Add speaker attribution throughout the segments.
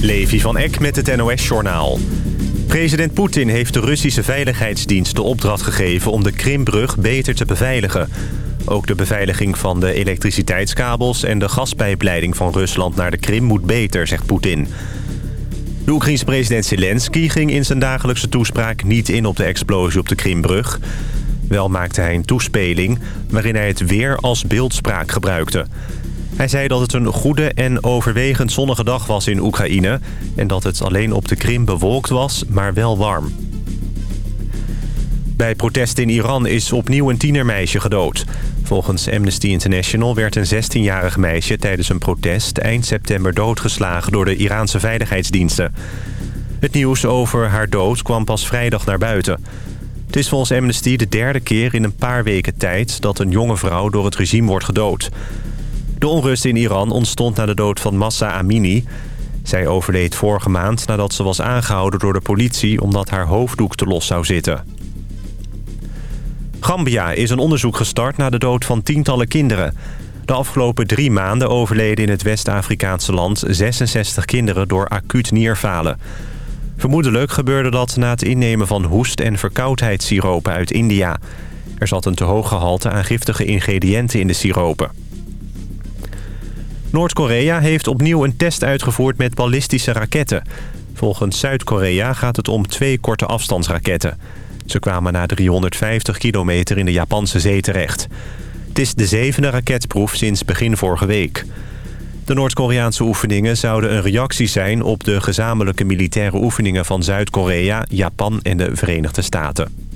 Speaker 1: Levi van Eck met het NOS-journaal. President Poetin heeft de Russische Veiligheidsdienst de opdracht gegeven... om de Krimbrug beter te beveiligen. Ook de beveiliging van de elektriciteitskabels... en de gaspijpleiding van Rusland naar de Krim moet beter, zegt Poetin. De Oekraïense president Zelensky ging in zijn dagelijkse toespraak... niet in op de explosie op de Krimbrug. Wel maakte hij een toespeling waarin hij het weer als beeldspraak gebruikte... Hij zei dat het een goede en overwegend zonnige dag was in Oekraïne... en dat het alleen op de Krim bewolkt was, maar wel warm. Bij protesten in Iran is opnieuw een tienermeisje gedood. Volgens Amnesty International werd een 16-jarig meisje tijdens een protest... eind september doodgeslagen door de Iraanse veiligheidsdiensten. Het nieuws over haar dood kwam pas vrijdag naar buiten... Het is volgens Amnesty de derde keer in een paar weken tijd... dat een jonge vrouw door het regime wordt gedood. De onrust in Iran ontstond na de dood van Massa Amini. Zij overleed vorige maand nadat ze was aangehouden door de politie... omdat haar hoofddoek te los zou zitten. Gambia is een onderzoek gestart naar de dood van tientallen kinderen. De afgelopen drie maanden overleden in het West-Afrikaanse land... 66 kinderen door acuut nierfalen. Vermoedelijk gebeurde dat na het innemen van hoest- en verkoudheidssiropen uit India. Er zat een te hoog gehalte aan giftige ingrediënten in de siropen. Noord-Korea heeft opnieuw een test uitgevoerd met ballistische raketten. Volgens Zuid-Korea gaat het om twee korte afstandsraketten. Ze kwamen na 350 kilometer in de Japanse zee terecht. Het is de zevende raketproef sinds begin vorige week. De Noord-Koreaanse oefeningen zouden een reactie zijn... op de gezamenlijke militaire oefeningen van Zuid-Korea, Japan en de Verenigde Staten.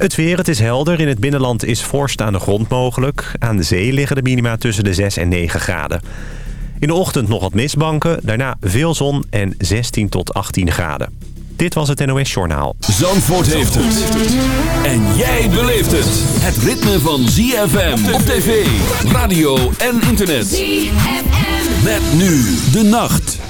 Speaker 1: Het weer, het is helder. In het binnenland is vorst aan de grond mogelijk. Aan de zee liggen de minima tussen de 6 en 9 graden. In de ochtend nog wat mistbanken, daarna veel zon en 16 tot 18 graden. Dit was het NOS Journaal.
Speaker 2: Zandvoort heeft het. En jij beleeft het. Het ritme van ZFM op tv, radio en internet. ZFM. Met nu de nacht.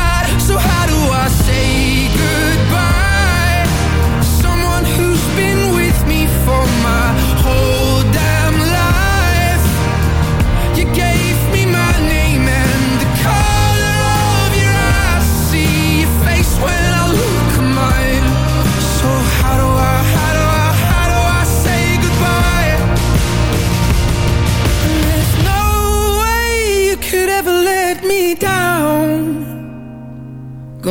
Speaker 3: So how do I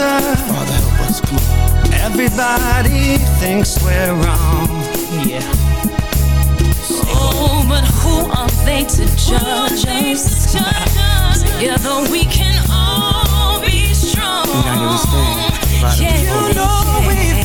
Speaker 4: Father,
Speaker 5: Father, help us, come on.
Speaker 4: everybody thinks we're wrong. Yeah.
Speaker 6: Oh, but who are they to judge us? Together we can all be strong. Yeah,
Speaker 4: You know we've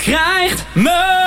Speaker 7: krijgt me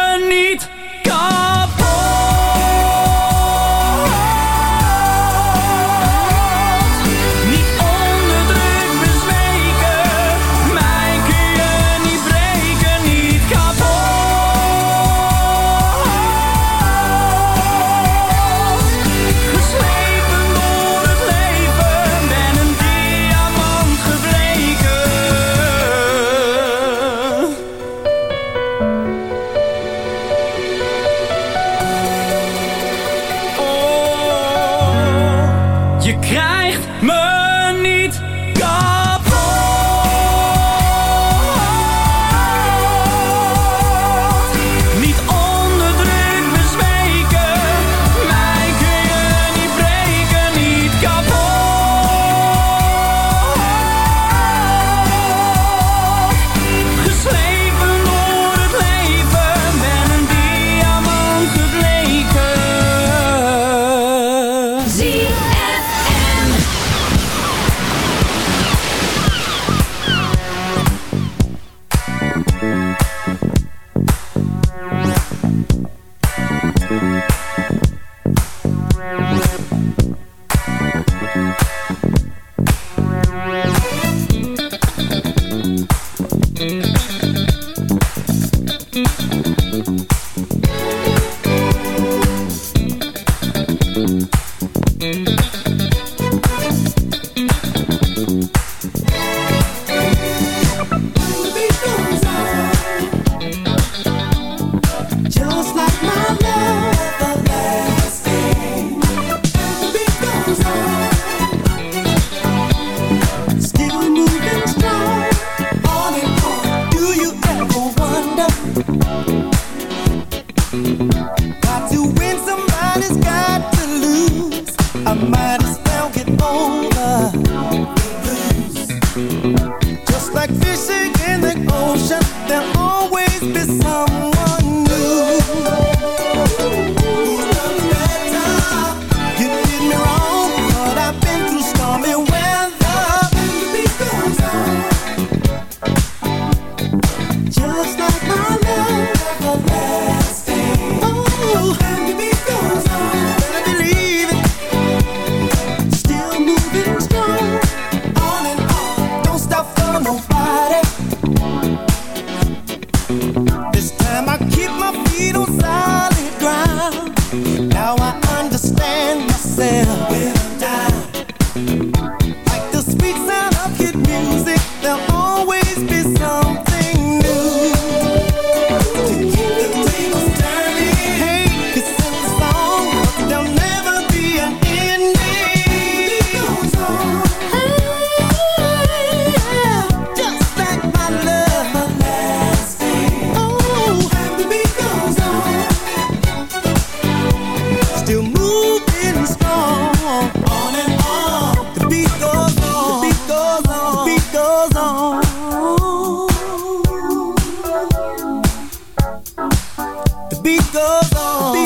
Speaker 8: beat goes.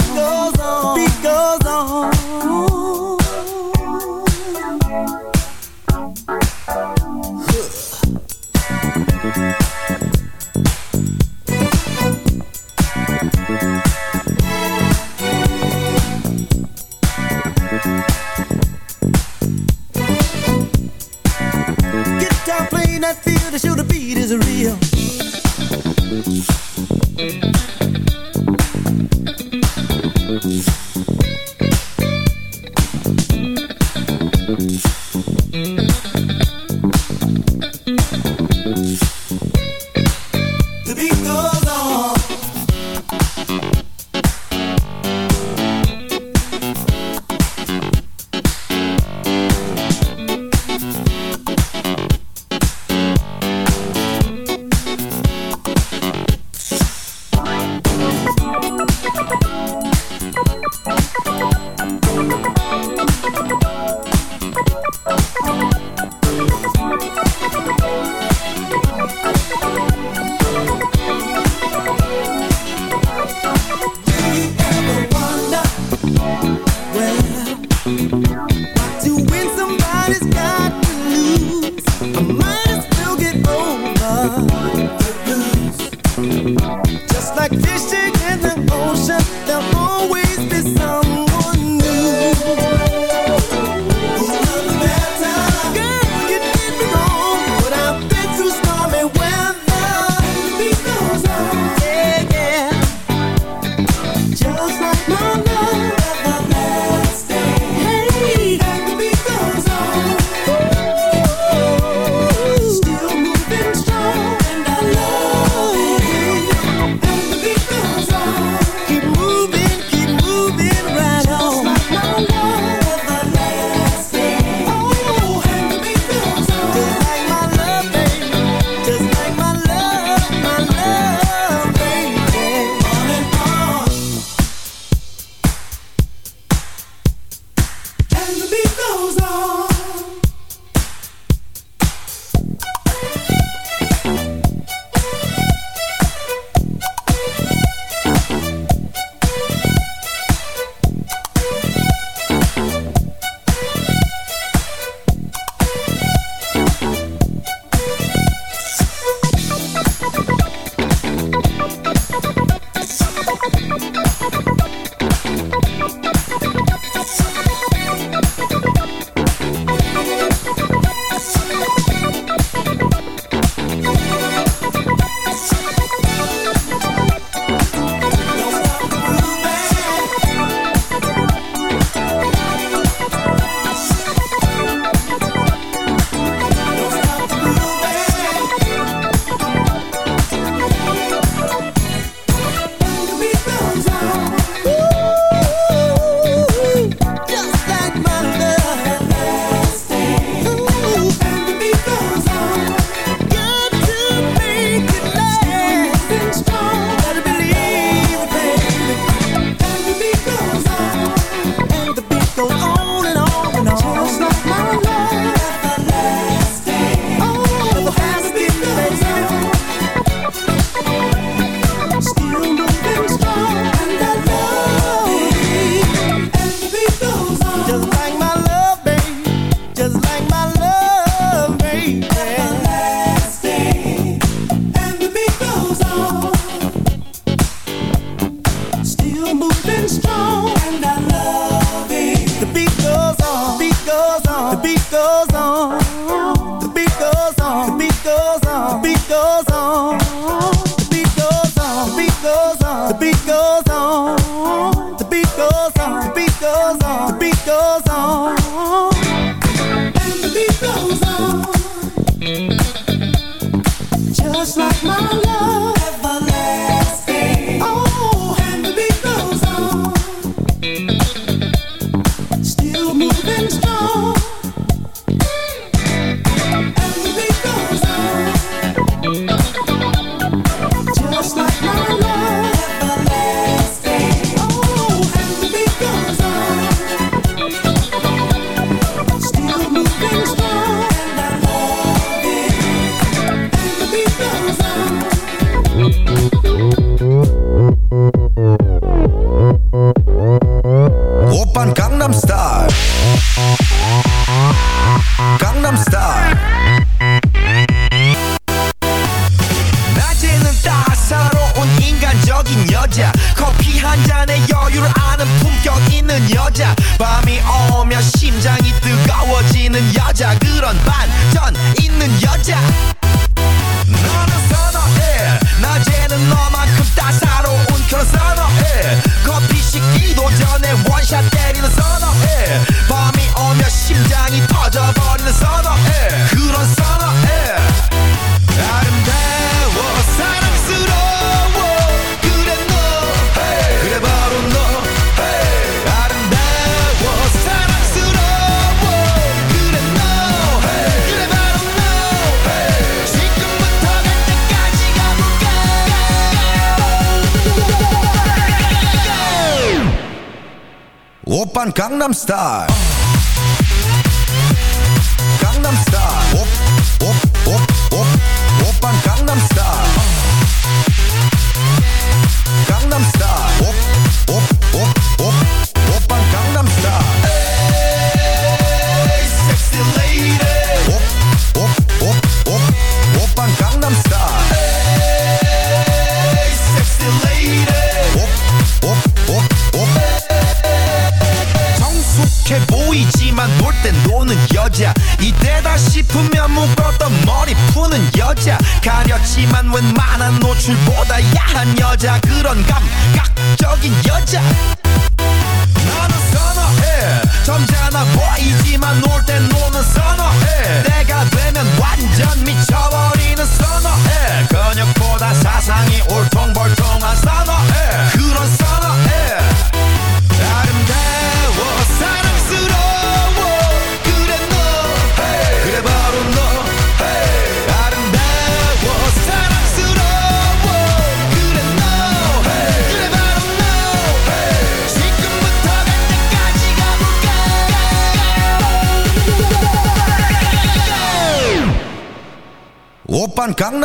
Speaker 9: Gangnam Style.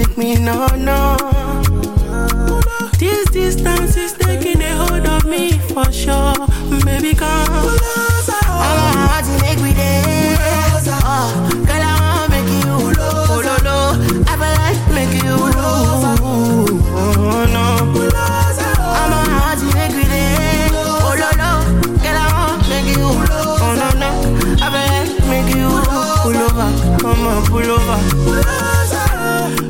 Speaker 9: Make
Speaker 10: me no, no. This distance is taking a hold of me for sure. Baby, come. Make dance. Ah, oh, no. Girl, I wanna make you oh, make you pull over. Come on, pull over.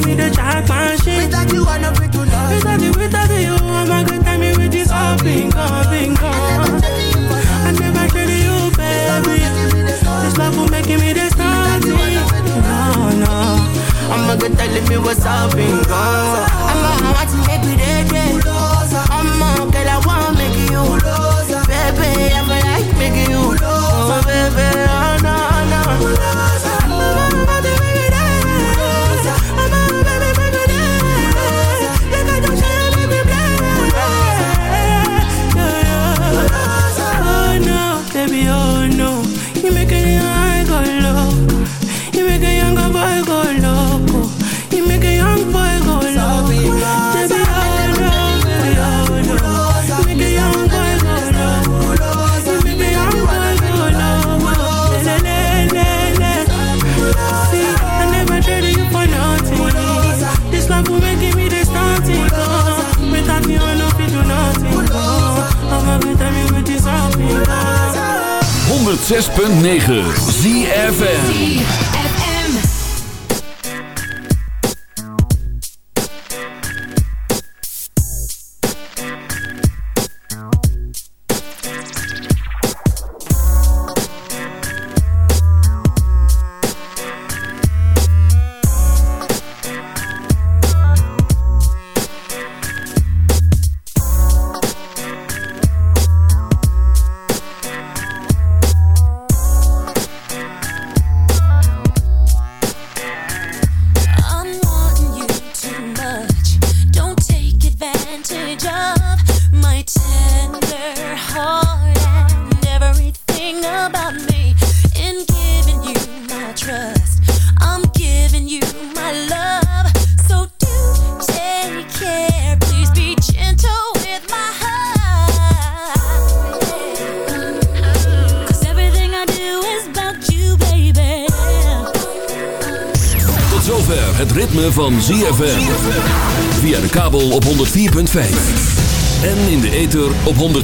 Speaker 10: will make, this love will make me the jackpot shit. Without you, I'm not free to love. Without you, without you, I'm a good time with this all bingo, bingo. I never traded you, baby. This love will make me the. No, no. I'm a good telling me what's up, bingo. I'm a heart to make me. I'm a girl, I wanna make you. Baby, I feel like making you. Oh, baby, oh, no, no. Make a
Speaker 11: 106.9 ZFN